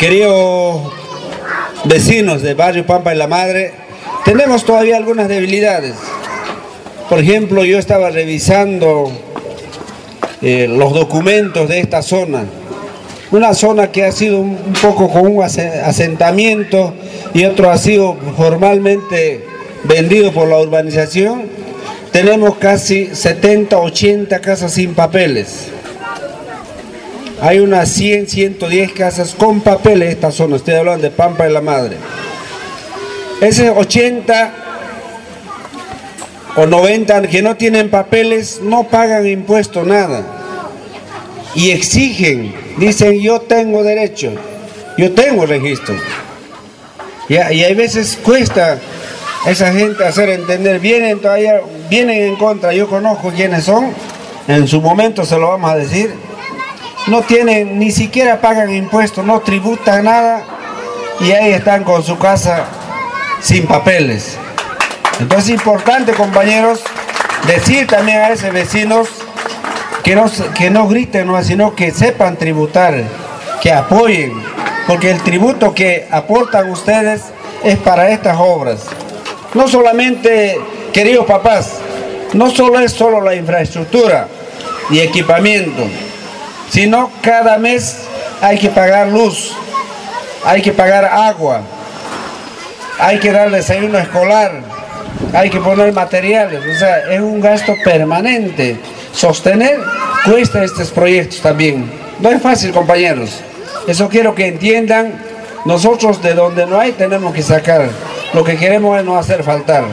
Queridos vecinos de Barrio Pampa y la Madre, tenemos todavía algunas debilidades. Por ejemplo, yo estaba revisando eh, los documentos de esta zona. Una zona que ha sido un, un poco con un ase- asentamiento y otro ha sido formalmente vendido por la urbanización. Tenemos casi 70, 80 casas sin papeles. Hay unas 100, 110 casas con papeles en esta zona. Estoy hablando de Pampa de la Madre. Ese 80 o 90 que no tienen papeles no pagan impuesto nada. Y exigen, dicen yo tengo derecho, yo tengo registro. Ya, y hay veces cuesta a esa gente hacer entender, vienen todavía, vienen en contra, yo conozco quiénes son, en su momento se lo vamos a decir, no tienen, ni siquiera pagan impuestos, no tributan nada y ahí están con su casa sin papeles. Entonces es importante, compañeros, decir también a esos vecinos que no, que no griten, ¿no? sino que sepan tributar, que apoyen, porque el tributo que aportan ustedes es para estas obras. No solamente, queridos papás, no solo es solo la infraestructura y equipamiento, sino cada mes hay que pagar luz, hay que pagar agua, hay que dar desayuno escolar, hay que poner materiales, o sea, es un gasto permanente. Sostener cuesta estos proyectos también. No es fácil, compañeros. Eso quiero que entiendan. Nosotros de donde no hay tenemos que sacar. Lo que queremos es no hacer faltar.